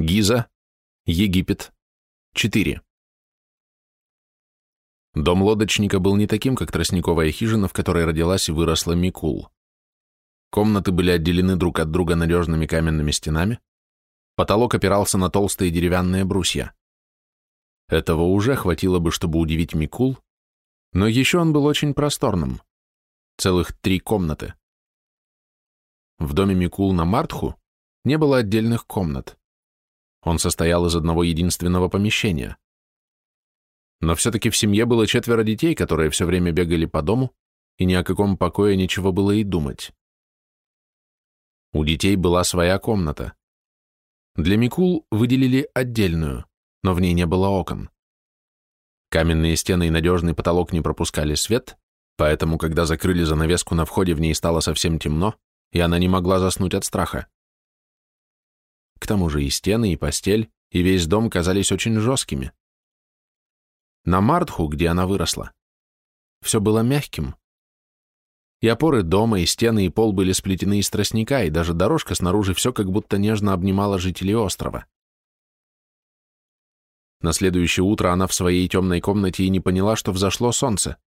Гиза, Египет, 4. Дом лодочника был не таким, как тростниковая хижина, в которой родилась и выросла Микул. Комнаты были отделены друг от друга надежными каменными стенами, потолок опирался на толстые деревянные брусья. Этого уже хватило бы, чтобы удивить Микул, но еще он был очень просторным. Целых три комнаты. В доме Микул на Мартху не было отдельных комнат. Он состоял из одного единственного помещения. Но все-таки в семье было четверо детей, которые все время бегали по дому, и ни о каком покое ничего было и думать. У детей была своя комната. Для Микул выделили отдельную, но в ней не было окон. Каменные стены и надежный потолок не пропускали свет, поэтому, когда закрыли занавеску на входе, в ней стало совсем темно, и она не могла заснуть от страха. К тому же и стены, и постель, и весь дом казались очень жесткими. На Мартху, где она выросла, все было мягким. И опоры дома, и стены, и пол были сплетены из тростника, и даже дорожка снаружи все как будто нежно обнимала жителей острова. На следующее утро она в своей темной комнате и не поняла, что взошло солнце.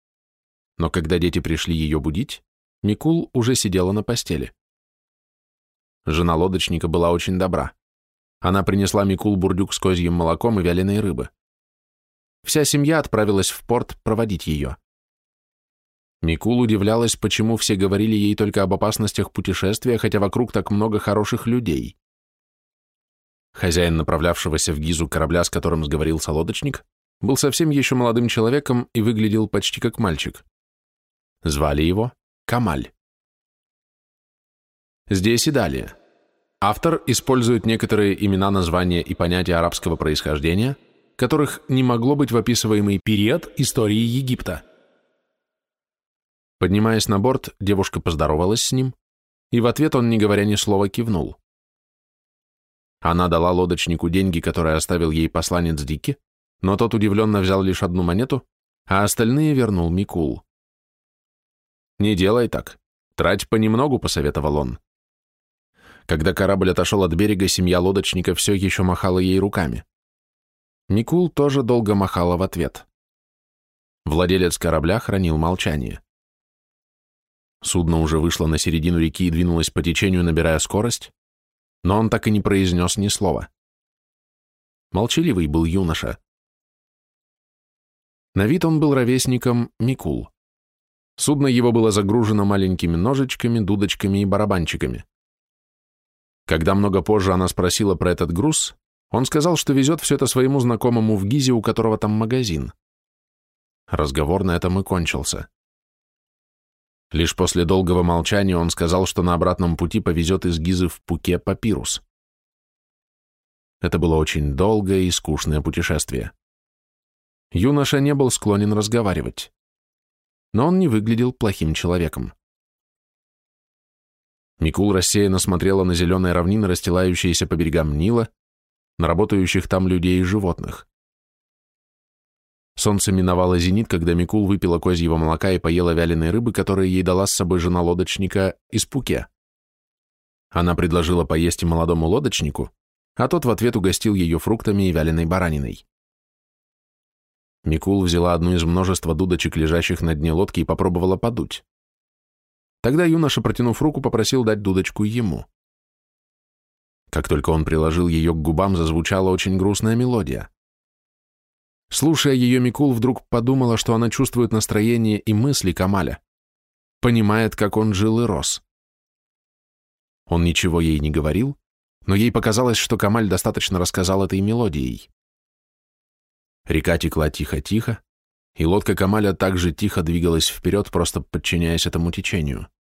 Но когда дети пришли ее будить, Микул уже сидела на постели. Жена лодочника была очень добра. Она принесла Микул бурдюк с козьим молоком и вяленой рыбы. Вся семья отправилась в порт проводить ее. Микул удивлялась, почему все говорили ей только об опасностях путешествия, хотя вокруг так много хороших людей. Хозяин направлявшегося в Гизу корабля, с которым сговорился лодочник, был совсем еще молодым человеком и выглядел почти как мальчик. Звали его Камаль. Здесь и далее. Автор использует некоторые имена, названия и понятия арабского происхождения, которых не могло быть в описываемый период истории Египта. Поднимаясь на борт, девушка поздоровалась с ним, и в ответ он, не говоря ни слова, кивнул. Она дала лодочнику деньги, которые оставил ей посланец Дики, но тот удивленно взял лишь одну монету, а остальные вернул Микул. «Не делай так. Трать понемногу», — посоветовал он. Когда корабль отошел от берега, семья лодочника все еще махала ей руками. Микул тоже долго махала в ответ. Владелец корабля хранил молчание. Судно уже вышло на середину реки и двинулось по течению, набирая скорость, но он так и не произнес ни слова. Молчаливый был юноша. На вид он был ровесником Микул. Судно его было загружено маленькими ножичками, дудочками и барабанчиками. Когда много позже она спросила про этот груз, он сказал, что везет все это своему знакомому в Гизе, у которого там магазин. Разговор на этом и кончился. Лишь после долгого молчания он сказал, что на обратном пути повезет из Гизы в Пуке папирус. Это было очень долгое и скучное путешествие. Юноша не был склонен разговаривать. Но он не выглядел плохим человеком. Микул рассеянно смотрела на зеленые равнины, расстилающиеся по берегам Нила, на работающих там людей и животных. Солнце миновало зенит, когда Микул выпила козьего молока и поела вяленой рыбы, которую ей дала с собой жена лодочника из Пуке. Она предложила поесть и молодому лодочнику, а тот в ответ угостил ее фруктами и вяленой бараниной. Микул взяла одну из множества дудочек, лежащих на дне лодки, и попробовала подуть. Тогда юноша, протянув руку, попросил дать дудочку ему. Как только он приложил ее к губам, зазвучала очень грустная мелодия. Слушая ее, Микул вдруг подумала, что она чувствует настроение и мысли Камаля, понимает, как он жил и рос. Он ничего ей не говорил, но ей показалось, что Камаль достаточно рассказал этой мелодией. Река текла тихо-тихо, и лодка Камаля также тихо двигалась вперед, просто подчиняясь этому течению.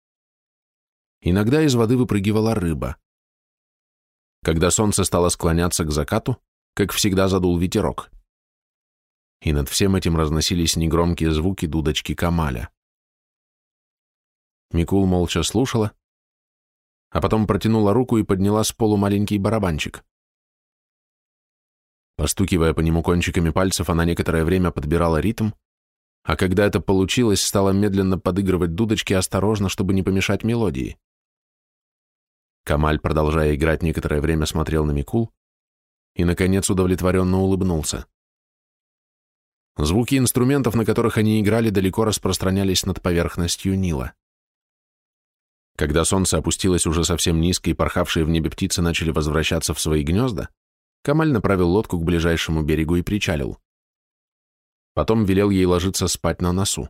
Иногда из воды выпрыгивала рыба. Когда солнце стало склоняться к закату, как всегда задул ветерок и над всем этим разносились негромкие звуки дудочки Камаля. Микул молча слушала, а потом протянула руку и подняла с полу маленький барабанчик. Постукивая по нему кончиками пальцев, она некоторое время подбирала ритм, а когда это получилось, стала медленно подыгрывать дудочки осторожно, чтобы не помешать мелодии. Камаль, продолжая играть, некоторое время смотрел на Микул, и, наконец, удовлетворенно улыбнулся. Звуки инструментов, на которых они играли, далеко распространялись над поверхностью Нила. Когда солнце опустилось уже совсем низко и порхавшие в небе птицы начали возвращаться в свои гнезда, Камаль направил лодку к ближайшему берегу и причалил. Потом велел ей ложиться спать на носу.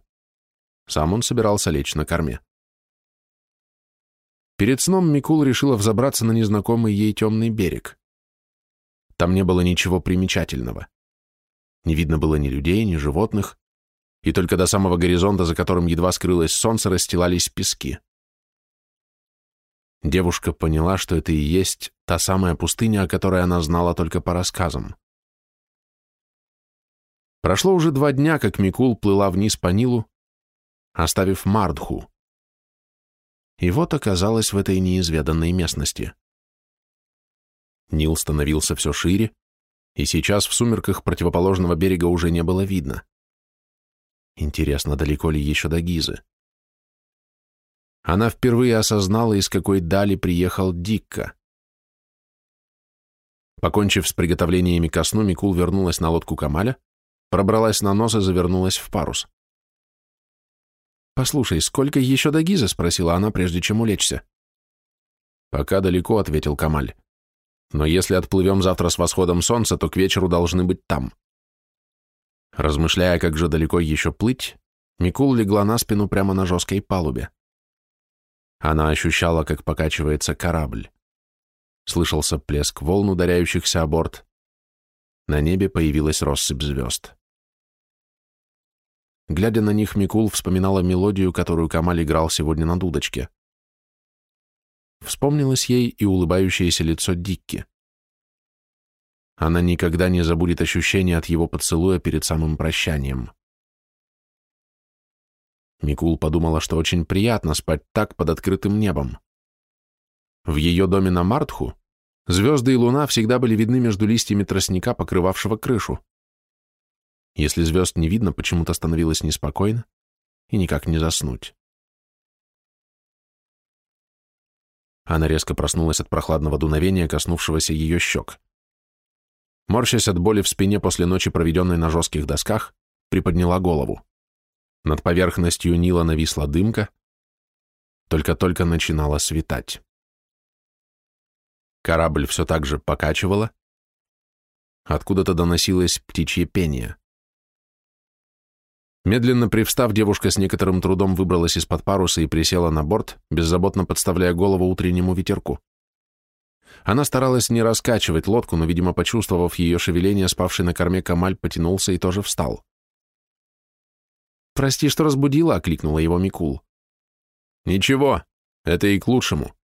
Сам он собирался лечь на корме. Перед сном Микул решила взобраться на незнакомый ей темный берег. Там не было ничего примечательного. Не видно было ни людей, ни животных, и только до самого горизонта, за которым едва скрылось солнце, расстилались пески. Девушка поняла, что это и есть та самая пустыня, о которой она знала только по рассказам. Прошло уже два дня, как Микул плыла вниз по Нилу, оставив Мардху. И вот оказалась в этой неизведанной местности. Нил становился все шире, и сейчас в сумерках противоположного берега уже не было видно. Интересно, далеко ли еще до Гизы? Она впервые осознала, из какой дали приехал Дикка. Покончив с приготовлениями ко сну, Микул вернулась на лодку Камаля, пробралась на нос и завернулась в парус. «Послушай, сколько еще до Гизы?» — спросила она, прежде чем улечься. «Пока далеко», — ответил Камаль. Но если отплывем завтра с восходом солнца, то к вечеру должны быть там. Размышляя, как же далеко еще плыть, Микул легла на спину прямо на жесткой палубе. Она ощущала, как покачивается корабль. Слышался плеск волн, ударяющихся о борт. На небе появилась россыпь звезд. Глядя на них, Микул вспоминала мелодию, которую Камаль играл сегодня на дудочке. Вспомнилось ей и улыбающееся лицо Дикки. Она никогда не забудет ощущение от его поцелуя перед самым прощанием. Микул подумала, что очень приятно спать так под открытым небом. В ее доме на Мартху звезды и луна всегда были видны между листьями тростника, покрывавшего крышу. Если звезд не видно, почему-то становилось неспокойно и никак не заснуть. Она резко проснулась от прохладного дуновения, коснувшегося ее щек. Морщась от боли в спине после ночи, проведенной на жестких досках, приподняла голову. Над поверхностью Нила нависла дымка, только-только начинала светать. Корабль все так же покачивало, откуда-то доносилось птичье пение. Медленно привстав, девушка с некоторым трудом выбралась из-под паруса и присела на борт, беззаботно подставляя голову утреннему ветерку. Она старалась не раскачивать лодку, но, видимо, почувствовав ее шевеление, спавший на корме Камаль потянулся и тоже встал. «Прости, что разбудила», — окликнула его Микул. «Ничего, это и к лучшему.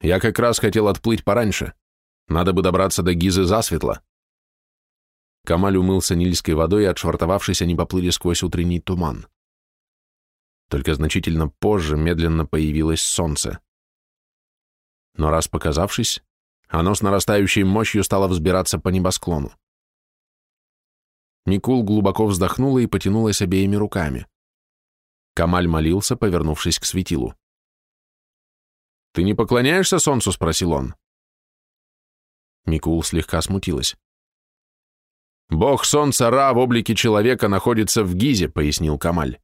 Я как раз хотел отплыть пораньше. Надо бы добраться до Гизы засветло». Камаль умылся нильской водой, и, отшвартовавшись, они поплыли сквозь утренний туман. Только значительно позже медленно появилось солнце. Но раз показавшись, оно с нарастающей мощью стало взбираться по небосклону. Никул глубоко вздохнула и потянулась обеими руками. Камаль молился, повернувшись к светилу. «Ты не поклоняешься солнцу?» — спросил он. Микул слегка смутилась. «Бог солнца Ра в облике человека находится в Гизе», — пояснил Камаль.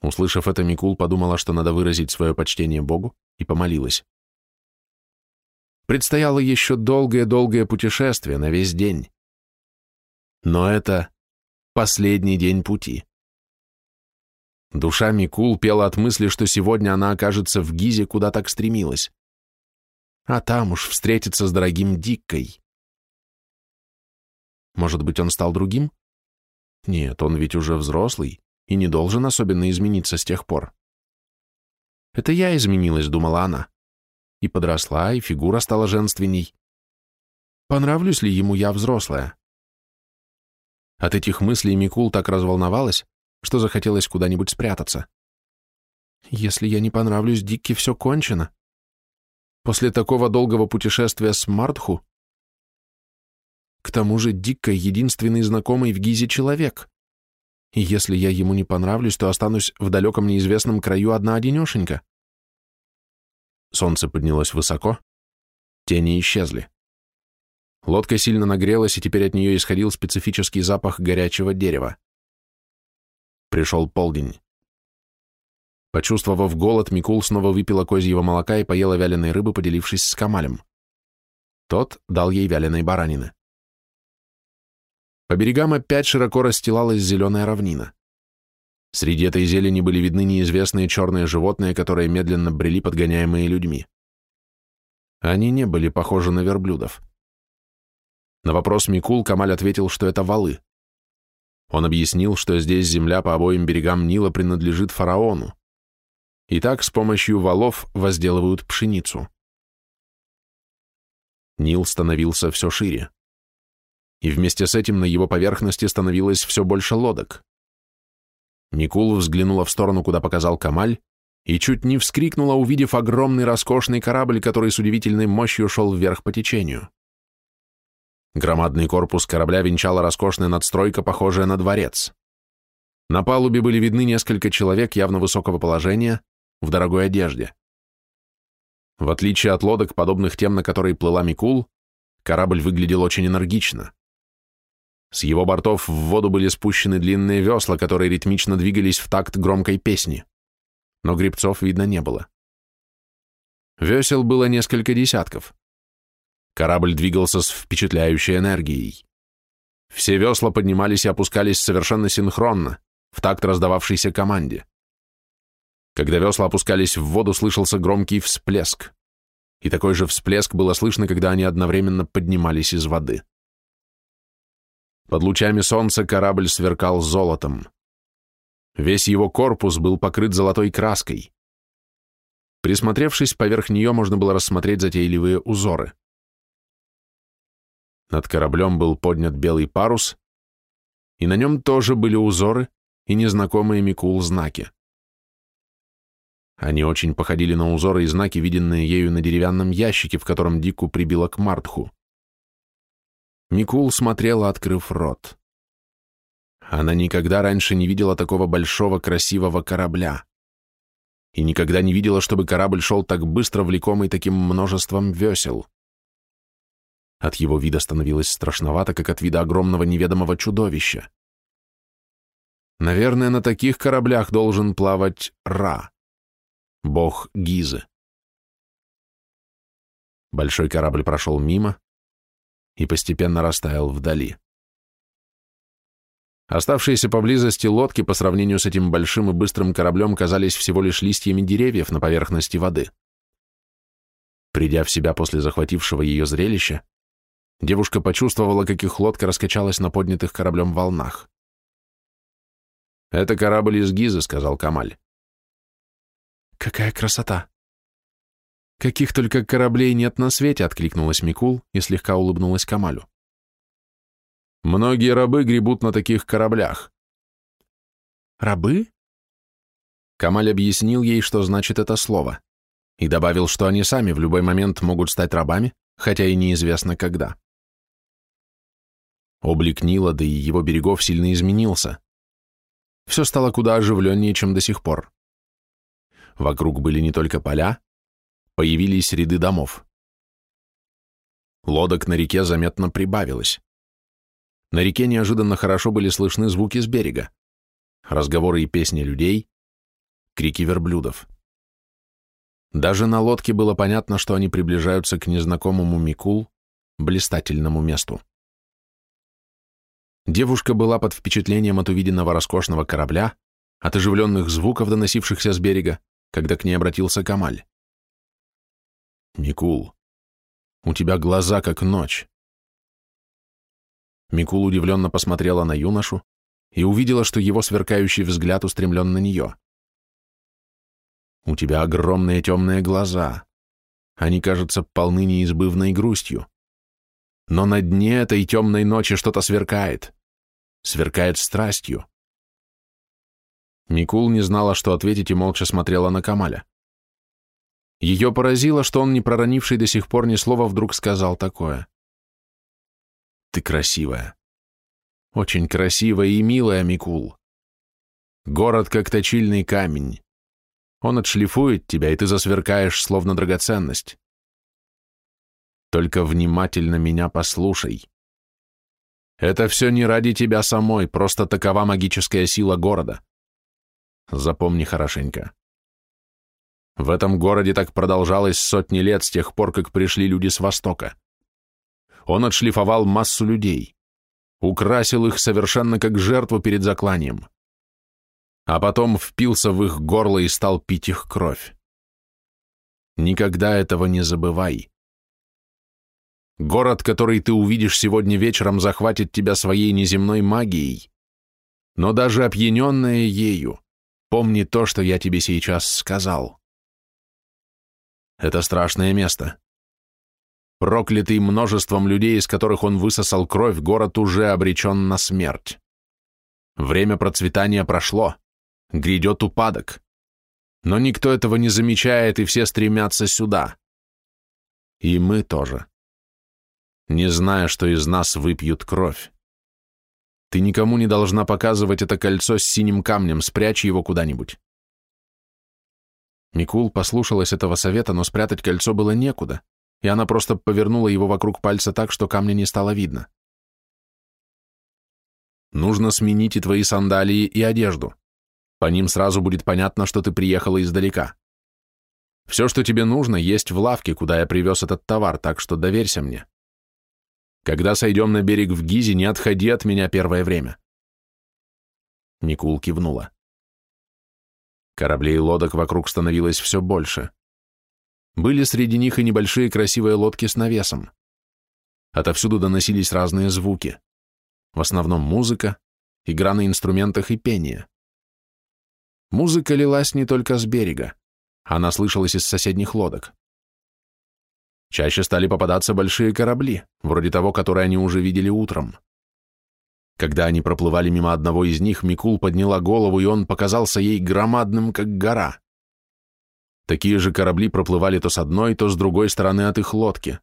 Услышав это, Микул подумала, что надо выразить свое почтение Богу, и помолилась. Предстояло еще долгое-долгое путешествие на весь день. Но это последний день пути. Душа Микул пела от мысли, что сегодня она окажется в Гизе, куда так стремилась. А там уж встретится с дорогим Диккой. Может быть, он стал другим? Нет, он ведь уже взрослый и не должен особенно измениться с тех пор. Это я изменилась, думала она. И подросла, и фигура стала женственней. Понравлюсь ли ему я взрослая? От этих мыслей Микул так разволновалась, что захотелось куда-нибудь спрятаться. Если я не понравлюсь Дикке, все кончено. После такого долгого путешествия с Мартху к тому же Дикка — единственный знакомый в Гизе человек. И если я ему не понравлюсь, то останусь в далеком неизвестном краю одна-одинешенька. Солнце поднялось высоко, тени исчезли. Лодка сильно нагрелась, и теперь от нее исходил специфический запах горячего дерева. Пришел полдень. Почувствовав голод, Микул снова выпила козьего молока и поела вяленой рыбы, поделившись с Камалем. Тот дал ей вяленой баранины. По берегам опять широко расстилалась зеленая равнина. Среди этой зелени были видны неизвестные черные животные, которые медленно брели, подгоняемые людьми. Они не были похожи на верблюдов. На вопрос Микул Камаль ответил, что это валы. Он объяснил, что здесь земля по обоим берегам Нила принадлежит фараону. И так с помощью валов возделывают пшеницу. Нил становился все шире. И вместе с этим на его поверхности становилось все больше лодок. Микул взглянула в сторону, куда показал Камаль, и чуть не вскрикнула, увидев огромный роскошный корабль, который с удивительной мощью шел вверх по течению. Громадный корпус корабля венчала роскошная надстройка, похожая на дворец. На палубе были видны несколько человек явно высокого положения, в дорогой одежде. В отличие от лодок, подобных тем, на которой плыла Микул, корабль выглядел очень энергично. С его бортов в воду были спущены длинные весла, которые ритмично двигались в такт громкой песни. Но грибцов видно не было. Весел было несколько десятков. Корабль двигался с впечатляющей энергией. Все весла поднимались и опускались совершенно синхронно, в такт раздававшейся команде. Когда весла опускались в воду, слышался громкий всплеск. И такой же всплеск было слышно, когда они одновременно поднимались из воды. Под лучами солнца корабль сверкал золотом. Весь его корпус был покрыт золотой краской. Присмотревшись, поверх нее можно было рассмотреть затейливые узоры. Над кораблем был поднят белый парус, и на нем тоже были узоры и незнакомые Микул знаки. Они очень походили на узоры и знаки, виденные ею на деревянном ящике, в котором Дику прибила к Мартху. Микул смотрела, открыв рот. Она никогда раньше не видела такого большого красивого корабля. И никогда не видела, чтобы корабль шел так быстро, влекомый таким множеством весел. От его вида становилось страшновато, как от вида огромного неведомого чудовища. Наверное, на таких кораблях должен плавать Ра, бог Гизы. Большой корабль прошел мимо, и постепенно растаял вдали. Оставшиеся поблизости лодки по сравнению с этим большим и быстрым кораблем казались всего лишь листьями деревьев на поверхности воды. Придя в себя после захватившего ее зрелища, девушка почувствовала, как их лодка раскачалась на поднятых кораблем волнах. «Это корабль из Гизы», — сказал Камаль. «Какая красота!» «Каких только кораблей нет на свете!» — откликнулась Микул и слегка улыбнулась Камалю. «Многие рабы гребут на таких кораблях». «Рабы?» Камаль объяснил ей, что значит это слово, и добавил, что они сами в любой момент могут стать рабами, хотя и неизвестно когда. Облик Нила, да и его берегов сильно изменился. Все стало куда оживленнее, чем до сих пор. Вокруг были не только поля, появились ряды домов. Лодок на реке заметно прибавилось. На реке неожиданно хорошо были слышны звуки с берега. Разговоры и песни людей, крики верблюдов. Даже на лодке было понятно, что они приближаются к незнакомому Микул, блистательному месту. Девушка была под впечатлением от увиденного роскошного корабля, от оживленных звуков, доносившихся с берега, когда к ней обратился Камаль. Микул, у тебя глаза как ночь. Микул удивленно посмотрела на юношу и увидела, что его сверкающий взгляд устремлен на нее. У тебя огромные темные глаза. Они, кажутся полны неизбывной грустью. Но на дне этой темной ночи что-то сверкает. Сверкает страстью. Микул не знала, что ответить, и молча смотрела на Камаля. Ее поразило, что он, не проронивший до сих пор ни слова, вдруг сказал такое. «Ты красивая. Очень красивая и милая, Микул. Город, как точильный камень. Он отшлифует тебя, и ты засверкаешь, словно драгоценность. Только внимательно меня послушай. Это все не ради тебя самой, просто такова магическая сила города. Запомни хорошенько. В этом городе так продолжалось сотни лет с тех пор, как пришли люди с Востока. Он отшлифовал массу людей, украсил их совершенно как жертву перед закланием, а потом впился в их горло и стал пить их кровь. Никогда этого не забывай. Город, который ты увидишь сегодня вечером, захватит тебя своей неземной магией, но даже опьяненная ею, помни то, что я тебе сейчас сказал. Это страшное место. Проклятый множеством людей, из которых он высосал кровь, город уже обречен на смерть. Время процветания прошло, грядет упадок. Но никто этого не замечает, и все стремятся сюда. И мы тоже. Не зная, что из нас выпьют кровь. Ты никому не должна показывать это кольцо с синим камнем, спрячь его куда-нибудь. Микул послушалась этого совета, но спрятать кольцо было некуда, и она просто повернула его вокруг пальца так, что камня не стало видно. Нужно сменить и твои сандалии, и одежду. По ним сразу будет понятно, что ты приехала издалека. Все, что тебе нужно, есть в лавке, куда я привез этот товар, так что доверься мне. Когда сойдем на берег в Гизе, не отходи от меня первое время. Никул кивнула. Кораблей и лодок вокруг становилось все больше. Были среди них и небольшие красивые лодки с навесом. Отовсюду доносились разные звуки. В основном музыка, игра на инструментах и пение. Музыка лилась не только с берега, она слышалась из соседних лодок. Чаще стали попадаться большие корабли, вроде того, который они уже видели утром. Когда они проплывали мимо одного из них, Микул подняла голову, и он показался ей громадным, как гора. Такие же корабли проплывали то с одной, то с другой стороны от их лодки.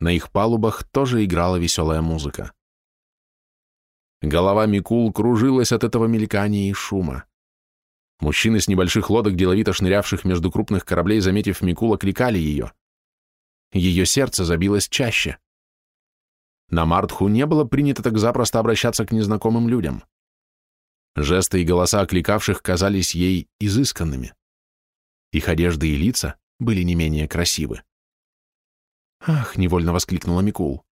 На их палубах тоже играла веселая музыка. Голова Микул кружилась от этого мелькания и шума. Мужчины с небольших лодок, деловито шнырявших между крупных кораблей, заметив Микул, окликали ее. Ее сердце забилось чаще. На Мартху не было принято так запросто обращаться к незнакомым людям. Жесты и голоса окликавших казались ей изысканными. Их одежды и лица были не менее красивы. «Ах!» — невольно воскликнула Микул.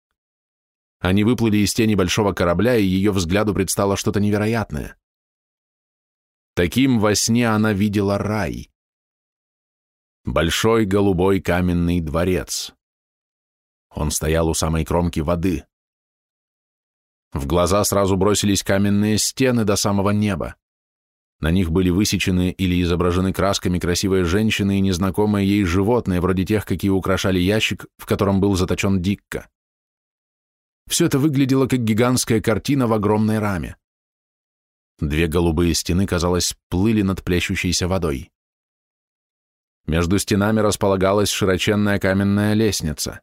Они выплыли из тени большого корабля, и ее взгляду предстало что-то невероятное. Таким во сне она видела рай. Большой голубой каменный дворец. Он стоял у самой кромки воды. В глаза сразу бросились каменные стены до самого неба. На них были высечены или изображены красками красивые женщины и незнакомые ей животные, вроде тех, какие украшали ящик, в котором был заточен Дикка. Все это выглядело как гигантская картина в огромной раме. Две голубые стены, казалось, плыли над плещущейся водой. Между стенами располагалась широченная каменная лестница.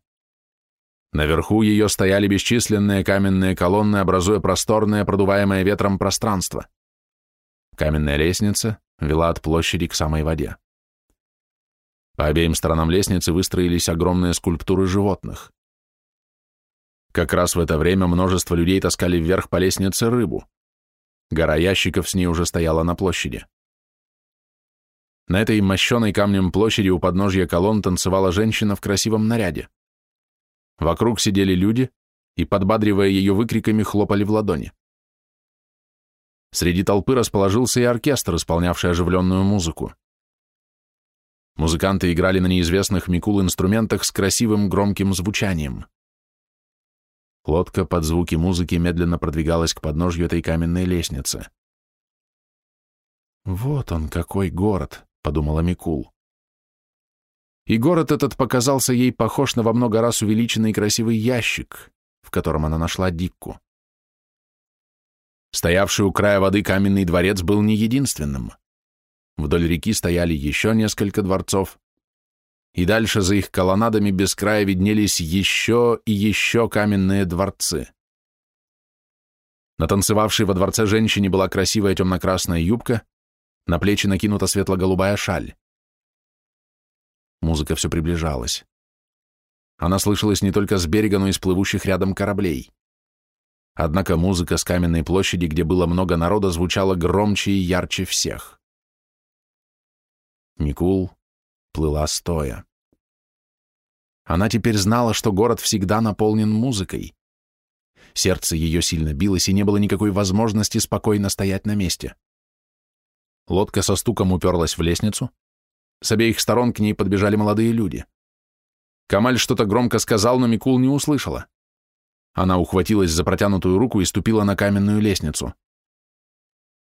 Наверху ее стояли бесчисленные каменные колонны, образуя просторное, продуваемое ветром пространство. Каменная лестница вела от площади к самой воде. По обеим сторонам лестницы выстроились огромные скульптуры животных. Как раз в это время множество людей таскали вверх по лестнице рыбу. Гора ящиков с ней уже стояла на площади. На этой мощеной камнем площади у подножья колонн танцевала женщина в красивом наряде. Вокруг сидели люди и, подбадривая ее выкриками, хлопали в ладони. Среди толпы расположился и оркестр, исполнявший оживленную музыку. Музыканты играли на неизвестных Микул инструментах с красивым громким звучанием. Лодка под звуки музыки медленно продвигалась к подножью этой каменной лестницы. «Вот он, какой город!» — подумала Микул. И город этот показался ей похож на во много раз увеличенный красивый ящик, в котором она нашла Дикку. Стоявший у края воды каменный дворец был не единственным. Вдоль реки стояли еще несколько дворцов, и дальше за их колоннадами без края виднелись еще и еще каменные дворцы. На танцевавшей во дворце женщине была красивая темно-красная юбка, на плечи накинута светло-голубая шаль. Музыка все приближалась. Она слышалась не только с берега, но и с плывущих рядом кораблей. Однако музыка с каменной площади, где было много народа, звучала громче и ярче всех. Микул плыла стоя. Она теперь знала, что город всегда наполнен музыкой. Сердце ее сильно билось, и не было никакой возможности спокойно стоять на месте. Лодка со стуком уперлась в лестницу. С обеих сторон к ней подбежали молодые люди. Камаль что-то громко сказал, но Микул не услышала. Она ухватилась за протянутую руку и ступила на каменную лестницу.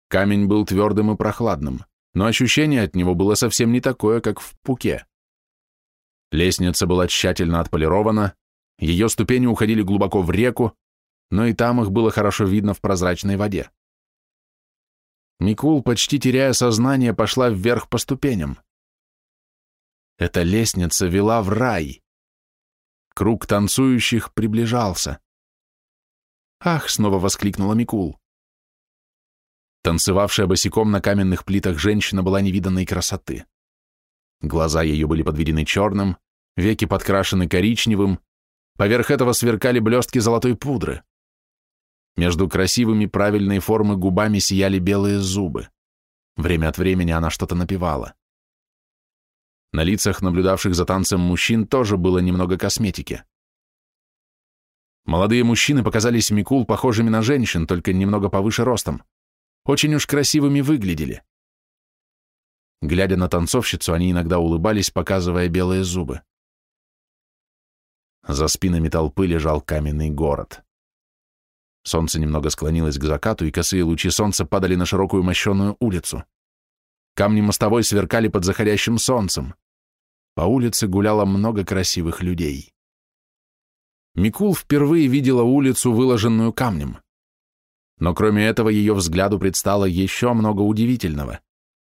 Камень был твердым и прохладным, но ощущение от него было совсем не такое, как в Пуке. Лестница была тщательно отполирована, ее ступени уходили глубоко в реку, но и там их было хорошо видно в прозрачной воде. Микул, почти теряя сознание, пошла вверх по ступеням. Эта лестница вела в рай. Круг танцующих приближался. «Ах!» — снова воскликнула Микул. Танцевавшая босиком на каменных плитах женщина была невиданной красоты. Глаза ее были подведены черным, веки подкрашены коричневым, поверх этого сверкали блестки золотой пудры. Между красивыми правильной формы губами сияли белые зубы. Время от времени она что-то напевала. На лицах наблюдавших за танцем мужчин тоже было немного косметики. Молодые мужчины показались Микул похожими на женщин, только немного повыше ростом. Очень уж красивыми выглядели. Глядя на танцовщицу, они иногда улыбались, показывая белые зубы. За спинами толпы лежал каменный город. Солнце немного склонилось к закату, и косые лучи солнца падали на широкую мощеную улицу. Камни мостовой сверкали под заходящим солнцем. По улице гуляло много красивых людей. Микул впервые видела улицу, выложенную камнем. Но кроме этого ее взгляду предстало еще много удивительного.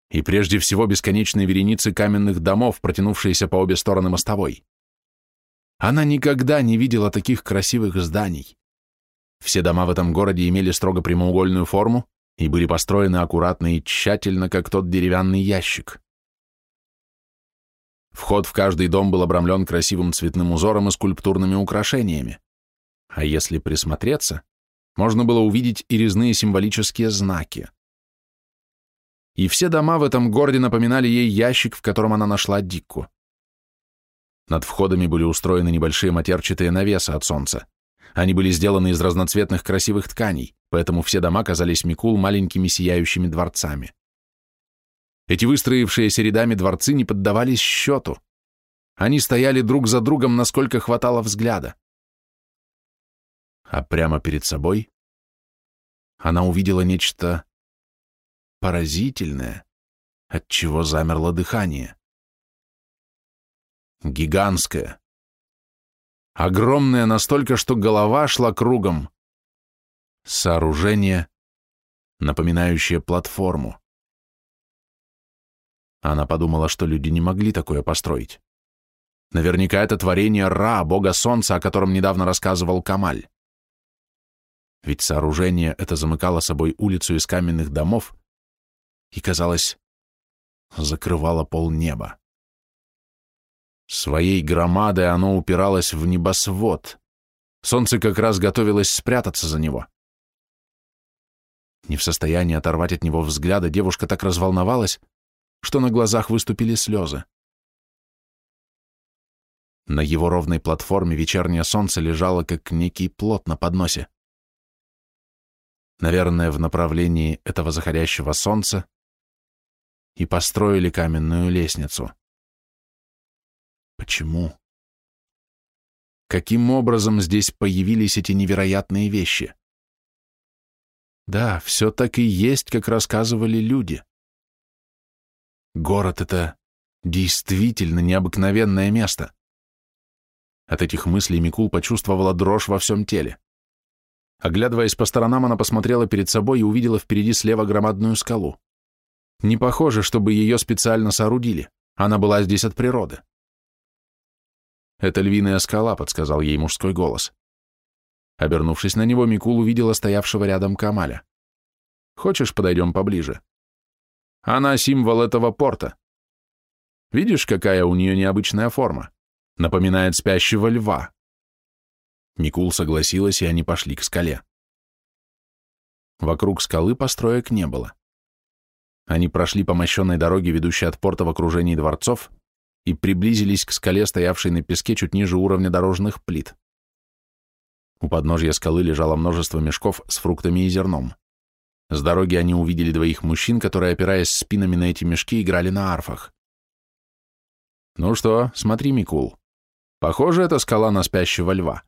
И прежде всего бесконечные вереницы каменных домов, протянувшиеся по обе стороны мостовой. Она никогда не видела таких красивых зданий. Все дома в этом городе имели строго прямоугольную форму и были построены аккуратно и тщательно, как тот деревянный ящик. Вход в каждый дом был обрамлен красивым цветным узором и скульптурными украшениями. А если присмотреться, можно было увидеть и резные символические знаки. И все дома в этом городе напоминали ей ящик, в котором она нашла Дикку. Над входами были устроены небольшие матерчатые навесы от солнца. Они были сделаны из разноцветных красивых тканей, поэтому все дома казались Микул маленькими сияющими дворцами. Эти выстроившиеся рядами дворцы не поддавались счету. Они стояли друг за другом, насколько хватало взгляда. А прямо перед собой она увидела нечто поразительное, от чего замерло дыхание. Гигантское, огромное настолько, что голова шла кругом. Сооружение, напоминающее платформу. Она подумала, что люди не могли такое построить. Наверняка это творение Ра, бога солнца, о котором недавно рассказывал Камаль. Ведь сооружение это замыкало собой улицу из каменных домов и, казалось, закрывало полнеба. Своей громадой оно упиралось в небосвод. Солнце как раз готовилось спрятаться за него. Не в состоянии оторвать от него взгляда, девушка так разволновалась, что на глазах выступили слезы. На его ровной платформе вечернее солнце лежало, как некий плод на подносе. Наверное, в направлении этого заходящего солнца и построили каменную лестницу. Почему? Каким образом здесь появились эти невероятные вещи? Да, все так и есть, как рассказывали люди. Город — это действительно необыкновенное место. От этих мыслей Микул почувствовала дрожь во всем теле. Оглядываясь по сторонам, она посмотрела перед собой и увидела впереди слева громадную скалу. Не похоже, чтобы ее специально соорудили. Она была здесь от природы. «Это львиная скала», — подсказал ей мужской голос. Обернувшись на него, Микул увидела стоявшего рядом Камаля. «Хочешь, подойдем поближе?» «Она символ этого порта. Видишь, какая у нее необычная форма? Напоминает спящего льва. Микул согласилась, и они пошли к скале. Вокруг скалы построек не было. Они прошли по мощенной дороге, ведущей от порта в окружении дворцов, и приблизились к скале, стоявшей на песке чуть ниже уровня дорожных плит. У подножья скалы лежало множество мешков с фруктами и зерном. С дороги они увидели двоих мужчин, которые, опираясь спинами на эти мешки, играли на арфах. «Ну что, смотри, Микул. Похоже, это скала на спящего льва.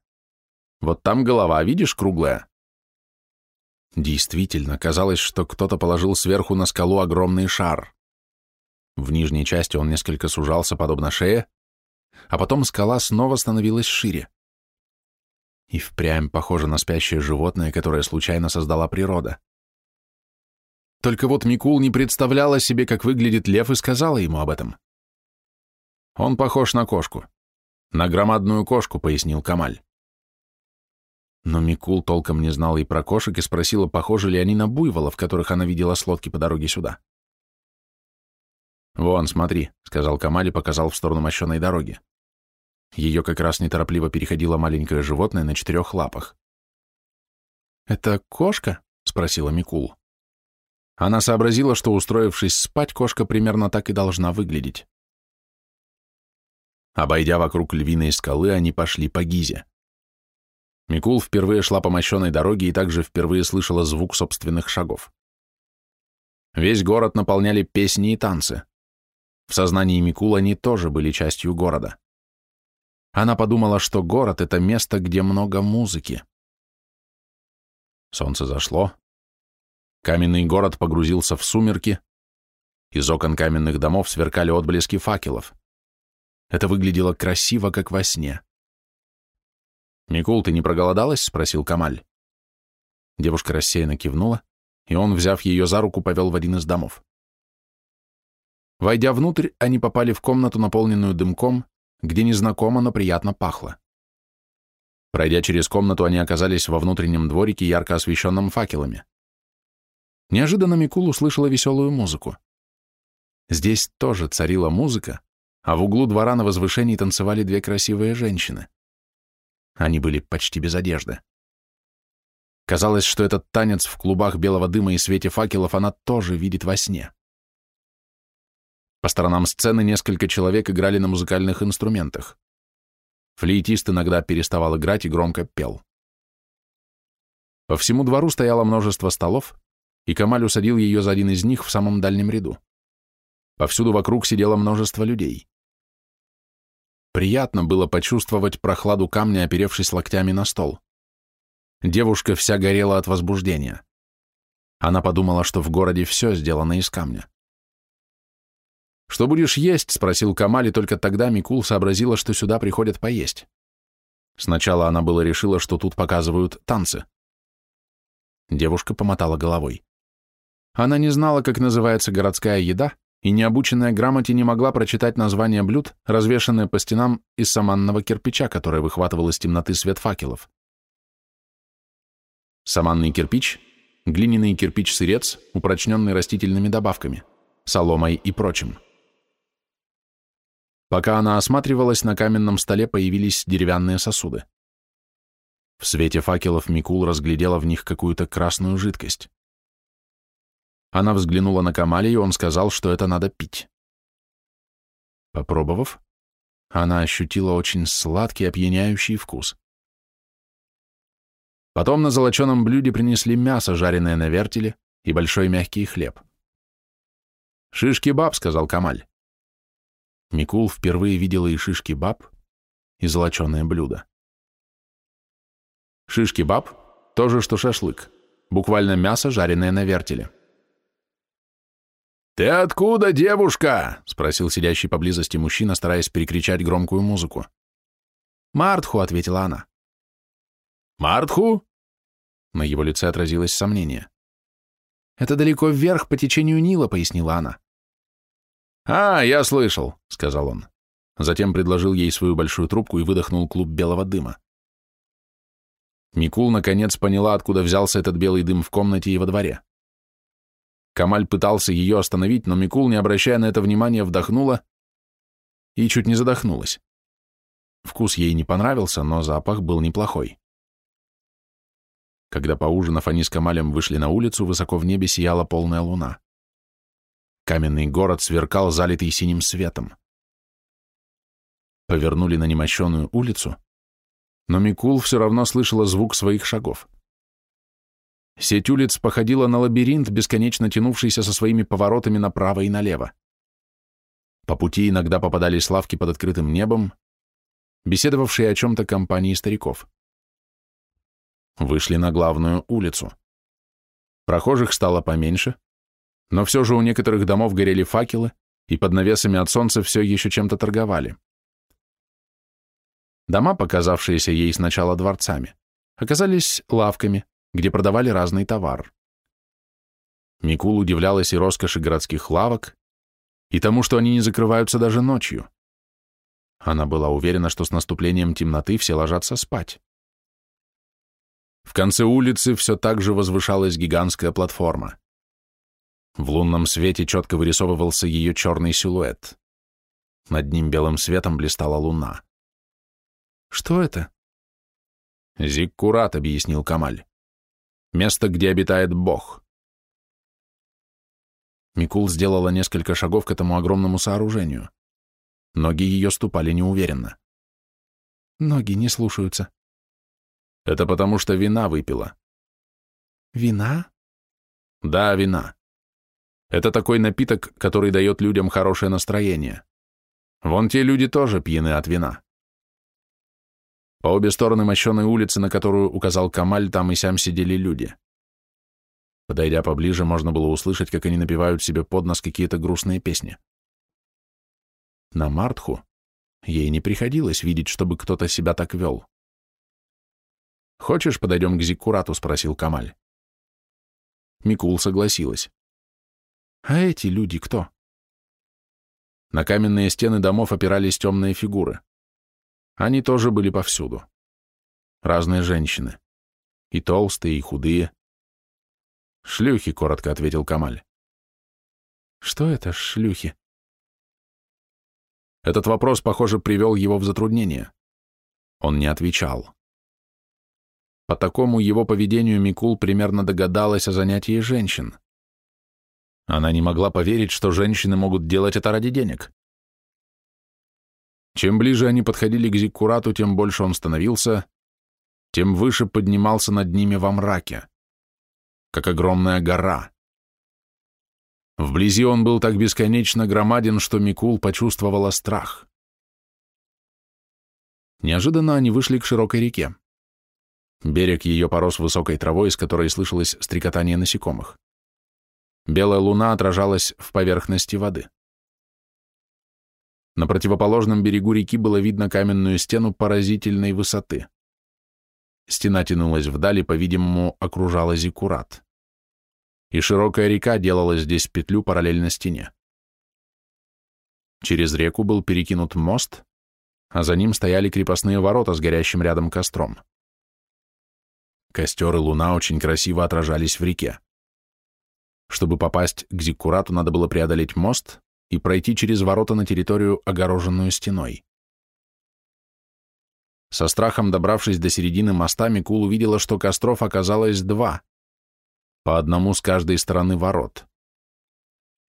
Вот там голова, видишь, круглая?» Действительно, казалось, что кто-то положил сверху на скалу огромный шар. В нижней части он несколько сужался, подобно шее, а потом скала снова становилась шире. И впрямь похоже на спящее животное, которое случайно создала природа. Только вот Микул не представляла себе, как выглядит лев, и сказала ему об этом. «Он похож на кошку. На громадную кошку», — пояснил Камаль. Но Микул толком не знала и про кошек и спросила, похожи ли они на буйволов, которых она видела с лодки по дороге сюда. «Вон, смотри», — сказал Камаль и показал в сторону мощенной дороги. Ее как раз неторопливо переходило маленькое животное на четырех лапах. «Это кошка?» — спросила Микул. Она сообразила, что, устроившись спать, кошка примерно так и должна выглядеть. Обойдя вокруг львиной скалы, они пошли по Гизе. Микул впервые шла по мощенной дороге и также впервые слышала звук собственных шагов. Весь город наполняли песни и танцы. В сознании Микул они тоже были частью города. Она подумала, что город — это место, где много музыки. Солнце зашло. Каменный город погрузился в сумерки. Из окон каменных домов сверкали отблески факелов. Это выглядело красиво, как во сне. «Микул, ты не проголодалась?» — спросил Камаль. Девушка рассеянно кивнула, и он, взяв ее за руку, повел в один из домов. Войдя внутрь, они попали в комнату, наполненную дымком, где незнакомо, но приятно пахло. Пройдя через комнату, они оказались во внутреннем дворике, ярко освещенном факелами. Неожиданно Микул услышала веселую музыку. Здесь тоже царила музыка, а в углу двора на возвышении танцевали две красивые женщины. Они были почти без одежды. Казалось, что этот танец в клубах белого дыма и свете факелов она тоже видит во сне. По сторонам сцены несколько человек играли на музыкальных инструментах. Флейтист иногда переставал играть и громко пел. По всему двору стояло множество столов, и Камаль усадил ее за один из них в самом дальнем ряду. Повсюду вокруг сидело множество людей. Приятно было почувствовать прохладу камня, оперевшись локтями на стол. Девушка вся горела от возбуждения. Она подумала, что в городе все сделано из камня. «Что будешь есть?» — спросил Камаль, и только тогда Микул сообразила, что сюда приходят поесть. Сначала она было решила, что тут показывают танцы. Девушка помотала головой. Она не знала, как называется городская еда, и необученная грамоте не могла прочитать название блюд, развешанные по стенам из саманного кирпича, который выхватывал из темноты свет факелов. Саманный кирпич — глиняный кирпич-сырец, упрочненный растительными добавками, соломой и прочим. Пока она осматривалась, на каменном столе появились деревянные сосуды. В свете факелов Микул разглядела в них какую-то красную жидкость. Она взглянула на Камали, и он сказал, что это надо пить. Попробовав, она ощутила очень сладкий, опьяняющий вкус. Потом на золоченом блюде принесли мясо, жареное на вертеле, и большой мягкий хлеб. «Шишки-баб», — сказал Камаль. Микул впервые видела и шишки-баб, и золоченое блюдо. Шишки-баб — то же, что шашлык, буквально мясо, жареное на вертеле. «Ты откуда, девушка?» — спросил сидящий поблизости мужчина, стараясь перекричать громкую музыку. «Мартху», — ответила она. «Мартху?» На его лице отразилось сомнение. «Это далеко вверх по течению Нила», — пояснила она. «А, я слышал», — сказал он. Затем предложил ей свою большую трубку и выдохнул клуб белого дыма. Микул наконец поняла, откуда взялся этот белый дым в комнате и во дворе. Камаль пытался ее остановить, но Микул, не обращая на это внимания, вдохнула и чуть не задохнулась. Вкус ей не понравился, но запах был неплохой. Когда поужинав, они с Камалем вышли на улицу, высоко в небе сияла полная луна. Каменный город сверкал, залитый синим светом. Повернули на немощенную улицу, но Микул все равно слышала звук своих шагов. Сеть улиц походила на лабиринт, бесконечно тянувшийся со своими поворотами направо и налево. По пути иногда попадались лавки под открытым небом, беседовавшие о чем-то компании стариков. Вышли на главную улицу. Прохожих стало поменьше, но все же у некоторых домов горели факелы, и под навесами от солнца все еще чем-то торговали. Дома, показавшиеся ей сначала дворцами, оказались лавками, где продавали разный товар. Микул удивлялась и роскоши городских лавок, и тому, что они не закрываются даже ночью. Она была уверена, что с наступлением темноты все ложатся спать. В конце улицы все так же возвышалась гигантская платформа. В лунном свете четко вырисовывался ее черный силуэт. Над ним белым светом блистала луна. «Что это?» «Зиккурат», — объяснил Камаль. «Место, где обитает Бог». Микул сделала несколько шагов к этому огромному сооружению. Ноги ее ступали неуверенно. Ноги не слушаются. Это потому, что вина выпила. Вина? Да, вина. Это такой напиток, который дает людям хорошее настроение. Вон те люди тоже пьяны от вина. По обе стороны мощеной улицы, на которую указал Камаль, там и сям сидели люди. Подойдя поближе, можно было услышать, как они напевают себе под нос какие-то грустные песни. На Мартху ей не приходилось видеть, чтобы кто-то себя так вел. «Хочешь, подойдем к Зиккурату?» — спросил Камаль. Микул согласилась. «А эти люди кто?» На каменные стены домов опирались темные фигуры. Они тоже были повсюду. Разные женщины. И толстые, и худые. «Шлюхи», — коротко ответил Камаль. «Что это шлюхи?» Этот вопрос, похоже, привел его в затруднение. Он не отвечал. По такому его поведению Микул примерно догадалась о занятии женщин. Она не могла поверить, что женщины могут делать это ради денег. Чем ближе они подходили к Зиккурату, тем больше он становился, тем выше поднимался над ними во мраке, как огромная гора. Вблизи он был так бесконечно громаден, что Микул почувствовала страх. Неожиданно они вышли к широкой реке. Берег ее порос высокой травой, из которой слышалось стрекотание насекомых. Белая луна отражалась в поверхности воды. На противоположном берегу реки было видно каменную стену поразительной высоты. Стена тянулась вдали, по-видимому, окружала зиккурат и широкая река делала здесь петлю параллельно стене. Через реку был перекинут мост, а за ним стояли крепостные ворота с горящим рядом костром. Костер и луна очень красиво отражались в реке. Чтобы попасть к Зиккурату, надо было преодолеть мост и пройти через ворота на территорию, огороженную стеной. Со страхом добравшись до середины моста, Микул увидела, что костров оказалось два, по одному с каждой стороны ворот.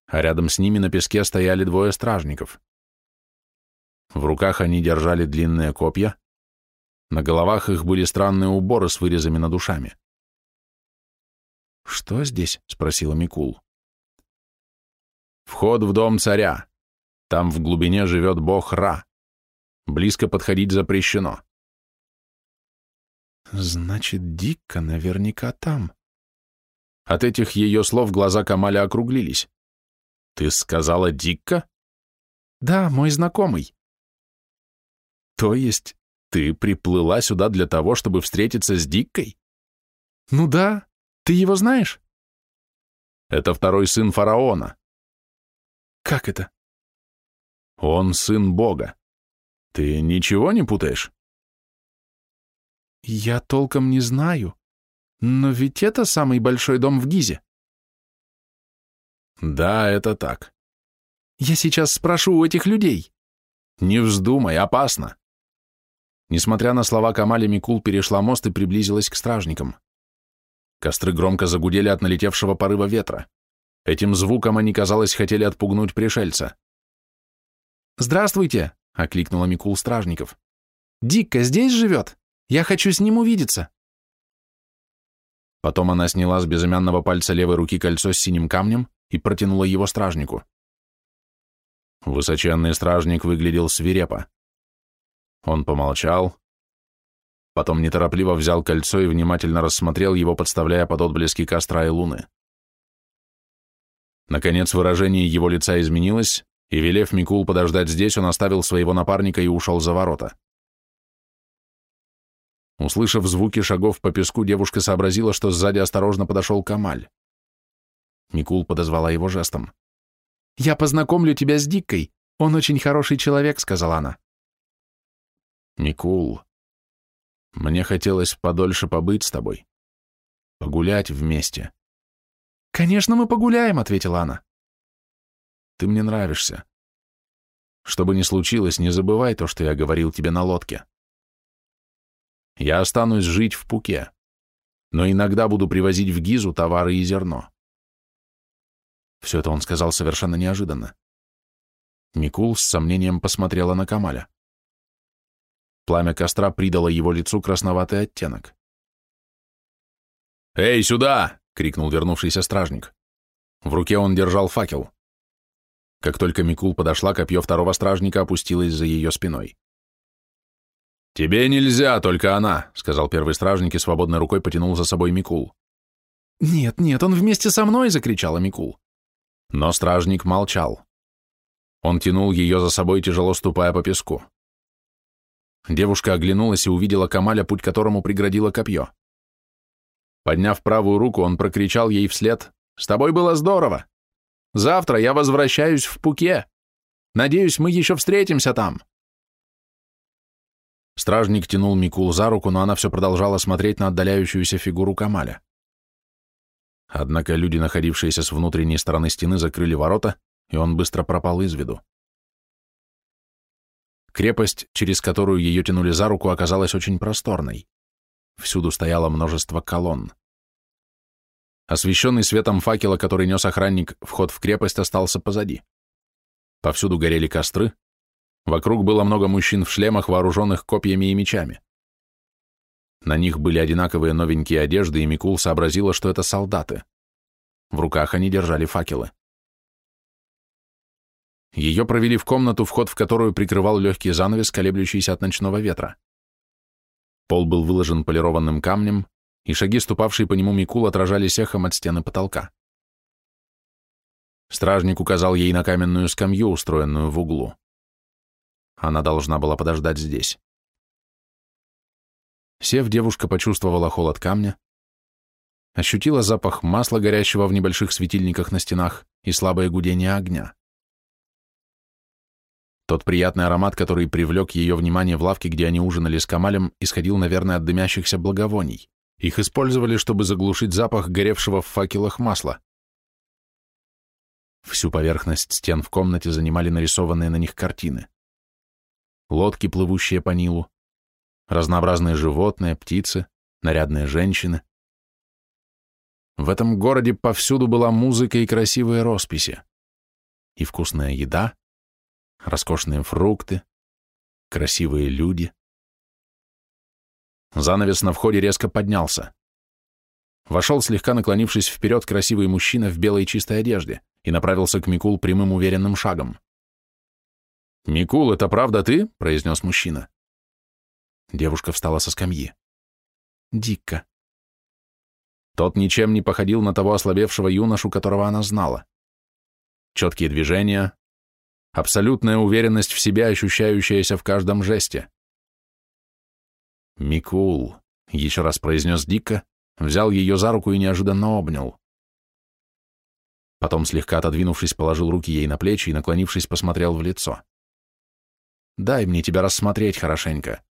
А рядом с ними на песке стояли двое стражников. В руках они держали длинные копья, на головах их были странные уборы с вырезами над ушами. «Что здесь?» — спросила Микул. «Вход в дом царя. Там в глубине живет бог Ра. Близко подходить запрещено». «Значит, Дикка наверняка там», от этих ее слов глаза Камаля округлились. «Ты сказала Дикка?» «Да, мой знакомый». «То есть ты приплыла сюда для того, чтобы встретиться с Диккой?» «Ну да. Ты его знаешь?» «Это второй сын фараона». «Как это?» «Он сын Бога. Ты ничего не путаешь?» «Я толком не знаю», но ведь это самый большой дом в Гизе. Да, это так. Я сейчас спрошу у этих людей. Не вздумай, опасно. Несмотря на слова Камали, Микул перешла мост и приблизилась к стражникам. Костры громко загудели от налетевшего порыва ветра. Этим звуком они, казалось, хотели отпугнуть пришельца. «Здравствуйте!» — окликнула Микул стражников. «Дикка здесь живет? Я хочу с ним увидеться!» Потом она сняла с безымянного пальца левой руки кольцо с синим камнем и протянула его стражнику. Высоченный стражник выглядел свирепо. Он помолчал, потом неторопливо взял кольцо и внимательно рассмотрел его, подставляя под отблески костра и луны. Наконец выражение его лица изменилось, и, велев Микул подождать здесь, он оставил своего напарника и ушел за ворота. Услышав звуки шагов по песку, девушка сообразила, что сзади осторожно подошел Камаль. Микул подозвала его жестом. «Я познакомлю тебя с Диккой. Он очень хороший человек», — сказала она. Микул, мне хотелось подольше побыть с тобой, погулять вместе. Конечно, мы погуляем, ответила она. Ты мне нравишься. Что бы ни случилось, не забывай то, что я говорил тебе на лодке. Я останусь жить в Пуке, но иногда буду привозить в Гизу товары и зерно. Все это он сказал совершенно неожиданно. Микул с сомнением посмотрела на Камаля. Пламя костра придало его лицу красноватый оттенок. «Эй, сюда!» — крикнул вернувшийся стражник. В руке он держал факел. Как только Микул подошла, копье второго стражника опустилось за ее спиной. «Тебе нельзя, только она», — сказал первый стражник и свободной рукой потянул за собой Микул. «Нет, нет, он вместе со мной!» — закричала Микул. Но стражник молчал. Он тянул ее за собой, тяжело ступая по песку. Девушка оглянулась и увидела Камаля, путь которому преградило копье. Подняв правую руку, он прокричал ей вслед «С тобой было здорово! Завтра я возвращаюсь в Пуке! Надеюсь, мы еще встретимся там!» Стражник тянул Микул за руку, но она все продолжала смотреть на отдаляющуюся фигуру Камаля. Однако люди, находившиеся с внутренней стороны стены, закрыли ворота, и он быстро пропал из виду. Крепость, через которую ее тянули за руку, оказалась очень просторной. Всюду стояло множество колонн. Освещенный светом факела, который нес охранник, вход в крепость остался позади. Повсюду горели костры. Вокруг было много мужчин в шлемах, вооруженных копьями и мечами. На них были одинаковые новенькие одежды, и Микул сообразила, что это солдаты. В руках они держали факелы. Ее провели в комнату, вход в которую прикрывал легкий занавес, колеблющийся от ночного ветра. Пол был выложен полированным камнем, и шаги, ступавшие по нему Микул, отражались эхом от стены потолка. Стражник указал ей на каменную скамью, устроенную в углу. Она должна была подождать здесь. Сев, девушка почувствовала холод камня, ощутила запах масла, горящего в небольших светильниках на стенах, и слабое гудение огня. Тот приятный аромат, который привлек ее внимание в лавке, где они ужинали с Камалем, исходил, наверное, от дымящихся благовоний. Их использовали, чтобы заглушить запах горевшего в факелах масла. Всю поверхность стен в комнате занимали нарисованные на них картины. Лодки, плывущие по Нилу, разнообразные животные, птицы, нарядные женщины. В этом городе повсюду была музыка и красивые росписи. И вкусная еда, роскошные фрукты, красивые люди. Занавес на входе резко поднялся. Вошел, слегка наклонившись вперед, красивый мужчина в белой чистой одежде и направился к Микул прямым уверенным шагом. «Микул, это правда ты?» — произнес мужчина. Девушка встала со скамьи. «Дикка». Тот ничем не походил на того ослабевшего юношу, которого она знала. Четкие движения, абсолютная уверенность в себе, ощущающаяся в каждом жесте. «Микул», — еще раз произнес Дикка, взял ее за руку и неожиданно обнял. Потом, слегка отодвинувшись, положил руки ей на плечи и, наклонившись, посмотрел в лицо. «Дай мне тебя рассмотреть хорошенько.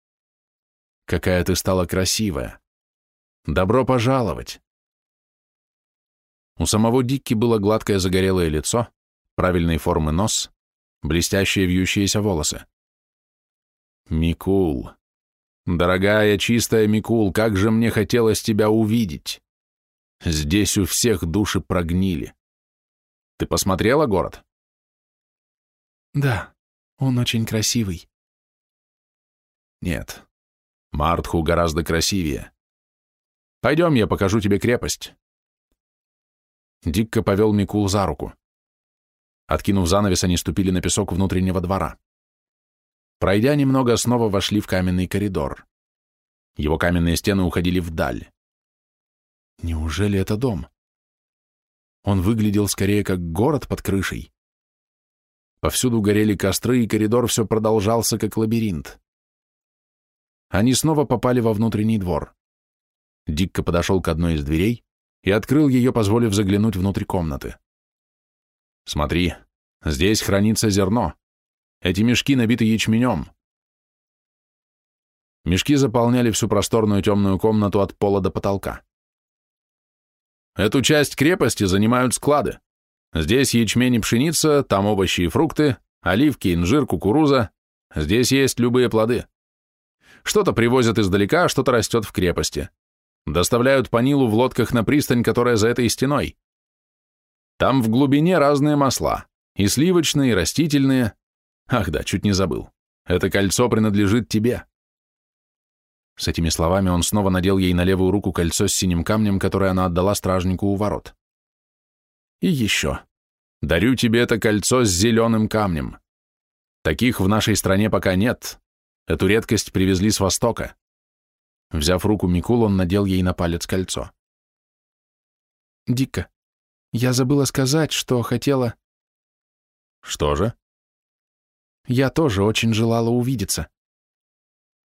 Какая ты стала красивая. Добро пожаловать!» У самого Дикки было гладкое загорелое лицо, правильной формы нос, блестящие вьющиеся волосы. Микул. Дорогая, чистая Микул, как же мне хотелось тебя увидеть. Здесь у всех души прогнили. Ты посмотрела город? Да, он очень красивый. Нет, Мартху гораздо красивее. Пойдем, я покажу тебе крепость. Дикко повел Микул за руку. Откинув занавес, они ступили на песок внутреннего двора. Пройдя немного, снова вошли в каменный коридор. Его каменные стены уходили вдаль. Неужели это дом? Он выглядел скорее как город под крышей. Повсюду горели костры, и коридор все продолжался как лабиринт. Они снова попали во внутренний двор. Дикко подошел к одной из дверей и открыл ее, позволив заглянуть внутрь комнаты. «Смотри, здесь хранится зерно. Эти мешки набиты ячменем. Мешки заполняли всю просторную темную комнату от пола до потолка. Эту часть крепости занимают склады. Здесь ячмень и пшеница, там овощи и фрукты, оливки, инжир, кукуруза. Здесь есть любые плоды. Что-то привозят издалека, что-то растет в крепости. Доставляют по Нилу в лодках на пристань, которая за этой стеной. Там в глубине разные масла, и сливочные, и растительные, Ах да, чуть не забыл. Это кольцо принадлежит тебе. С этими словами он снова надел ей на левую руку кольцо с синим камнем, которое она отдала стражнику у ворот. И еще. Дарю тебе это кольцо с зеленым камнем. Таких в нашей стране пока нет. Эту редкость привезли с Востока. Взяв руку Микул, он надел ей на палец кольцо. Дико, я забыла сказать, что хотела... Что же? Я тоже очень желала увидеться.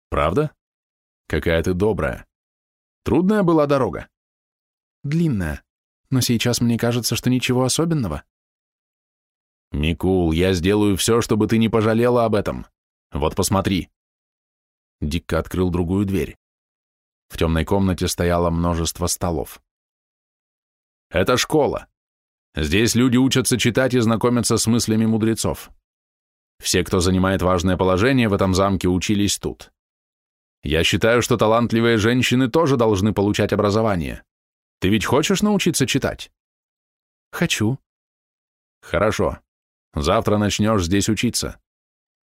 Правда? Какая ты добрая. Трудная была дорога? Длинная, но сейчас мне кажется, что ничего особенного. Микул, я сделаю все, чтобы ты не пожалела об этом. Вот посмотри. Дикка открыл другую дверь. В темной комнате стояло множество столов. Это школа. Здесь люди учатся читать и знакомятся с мыслями мудрецов. Все, кто занимает важное положение в этом замке, учились тут. Я считаю, что талантливые женщины тоже должны получать образование. Ты ведь хочешь научиться читать? Хочу. Хорошо. Завтра начнешь здесь учиться.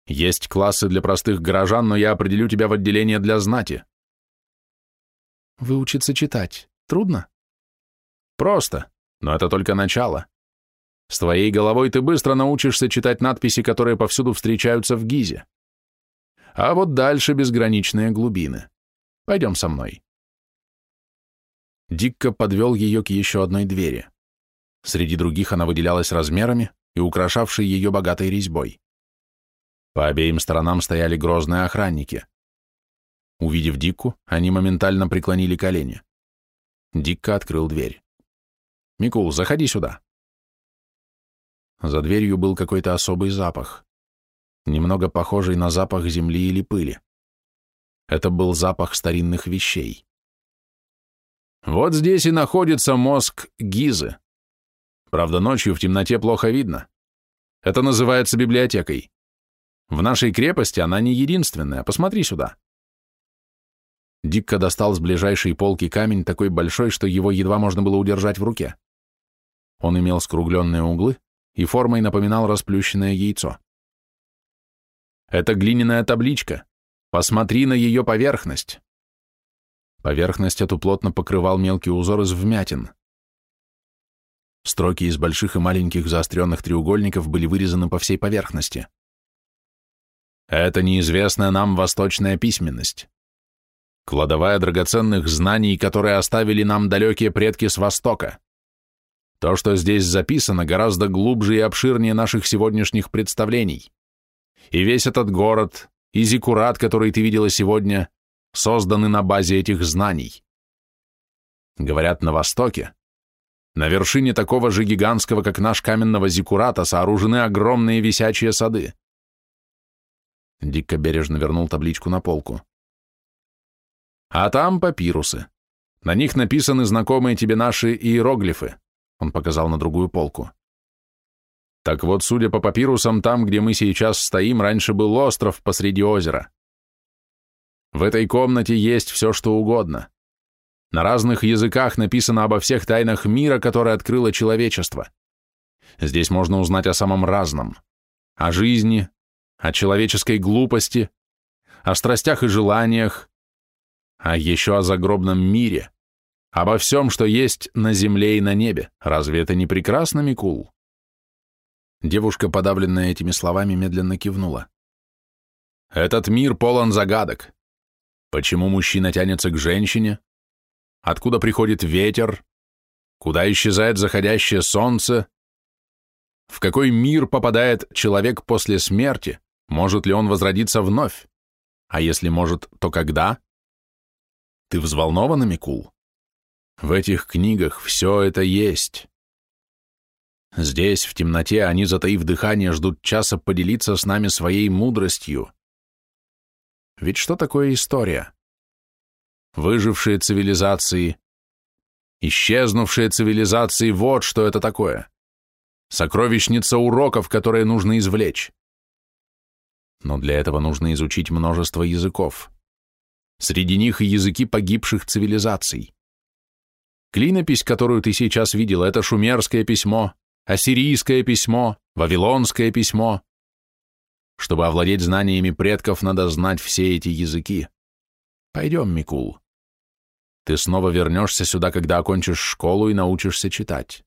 Есть классы для простых горожан, но я определю тебя в отделение для знати. Выучиться читать трудно? Просто, но это только начало. С твоей головой ты быстро научишься читать надписи, которые повсюду встречаются в Гизе. А вот дальше безграничные глубины. Пойдем со мной. Дикко подвел ее к еще одной двери. Среди других она выделялась размерами и украшавшей ее богатой резьбой. По обеим сторонам стояли грозные охранники. Увидев Дикку, они моментально преклонили колени. Дикка открыл дверь. «Микул, заходи сюда». За дверью был какой-то особый запах, немного похожий на запах земли или пыли. Это был запах старинных вещей. Вот здесь и находится мозг Гизы. Правда, ночью в темноте плохо видно. Это называется библиотекой. В нашей крепости она не единственная, посмотри сюда. Дикко достал с ближайшей полки камень, такой большой, что его едва можно было удержать в руке. Он имел скругленные углы, и формой напоминал расплющенное яйцо. Это глиняная табличка. Посмотри на ее поверхность. Поверхность эту плотно покрывал мелкий узор из вмятин. Строки из больших и маленьких заостренных треугольников были вырезаны по всей поверхности. Это неизвестная нам восточная письменность. Кладовая драгоценных знаний, которые оставили нам далекие предки с Востока. То, что здесь записано, гораздо глубже и обширнее наших сегодняшних представлений. И весь этот город, и Зиккурат, который ты видела сегодня, созданы на базе этих знаний. Говорят, на Востоке, на вершине такого же гигантского, как наш каменного Зиккурата, сооружены огромные висячие сады. Дикко бережно вернул табличку на полку. А там папирусы. На них написаны знакомые тебе наши иероглифы. Он показал на другую полку. Так вот, судя по папирусам, там, где мы сейчас стоим, раньше был остров посреди озера. В этой комнате есть все, что угодно. На разных языках написано обо всех тайнах мира, которые открыло человечество. Здесь можно узнать о самом разном. О жизни, о человеческой глупости, о страстях и желаниях, а еще о загробном мире, обо всем, что есть на земле и на небе. Разве это не прекрасно, Микул? Девушка, подавленная этими словами, медленно кивнула. Этот мир полон загадок. Почему мужчина тянется к женщине? Откуда приходит ветер? Куда исчезает заходящее солнце? В какой мир попадает человек после смерти? Может ли он возродиться вновь? А если может, то когда? Ты взволнована, Микул? В этих книгах все это есть. Здесь, в темноте, они, затаив дыхание, ждут часа поделиться с нами своей мудростью. Ведь что такое история? Выжившие цивилизации, исчезнувшие цивилизации, вот что это такое. Сокровищница уроков, которые нужно извлечь. Но для этого нужно изучить множество языков. Среди них и языки погибших цивилизаций. Клинопись, которую ты сейчас видел, это шумерское письмо, ассирийское письмо, вавилонское письмо. Чтобы овладеть знаниями предков, надо знать все эти языки. Пойдем, Микул. Ты снова вернешься сюда, когда окончишь школу и научишься читать.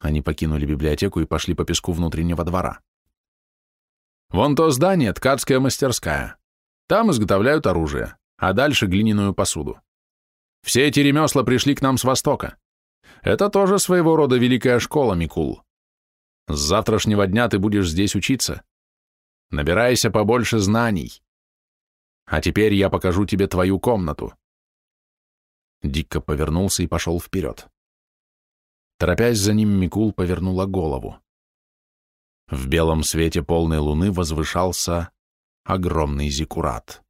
Они покинули библиотеку и пошли по песку внутреннего двора. Вон то здание — ткацкая мастерская. Там изготовляют оружие, а дальше глиняную посуду. Все эти ремесла пришли к нам с Востока. Это тоже своего рода великая школа, Микул. С завтрашнего дня ты будешь здесь учиться. Набирайся побольше знаний. А теперь я покажу тебе твою комнату. Дикко повернулся и пошел вперед. Торопясь за ним, Микул повернула голову. В белом свете полной луны возвышался огромный зиккурат.